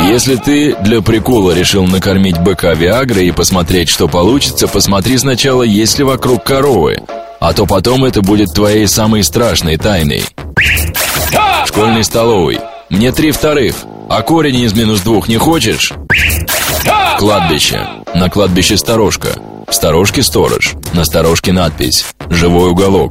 Если ты для прикола решил накормить быка Виагрой и посмотреть, что получится, посмотри сначала, есть ли вокруг коровы. А то потом это будет твоей самой страшной тайной. Школьный столовый. Мне три вторых. А корень из минус двух не хочешь? Кладбище. На кладбище сторожка. В сторожке сторож. На сторожке надпись. Живой уголок.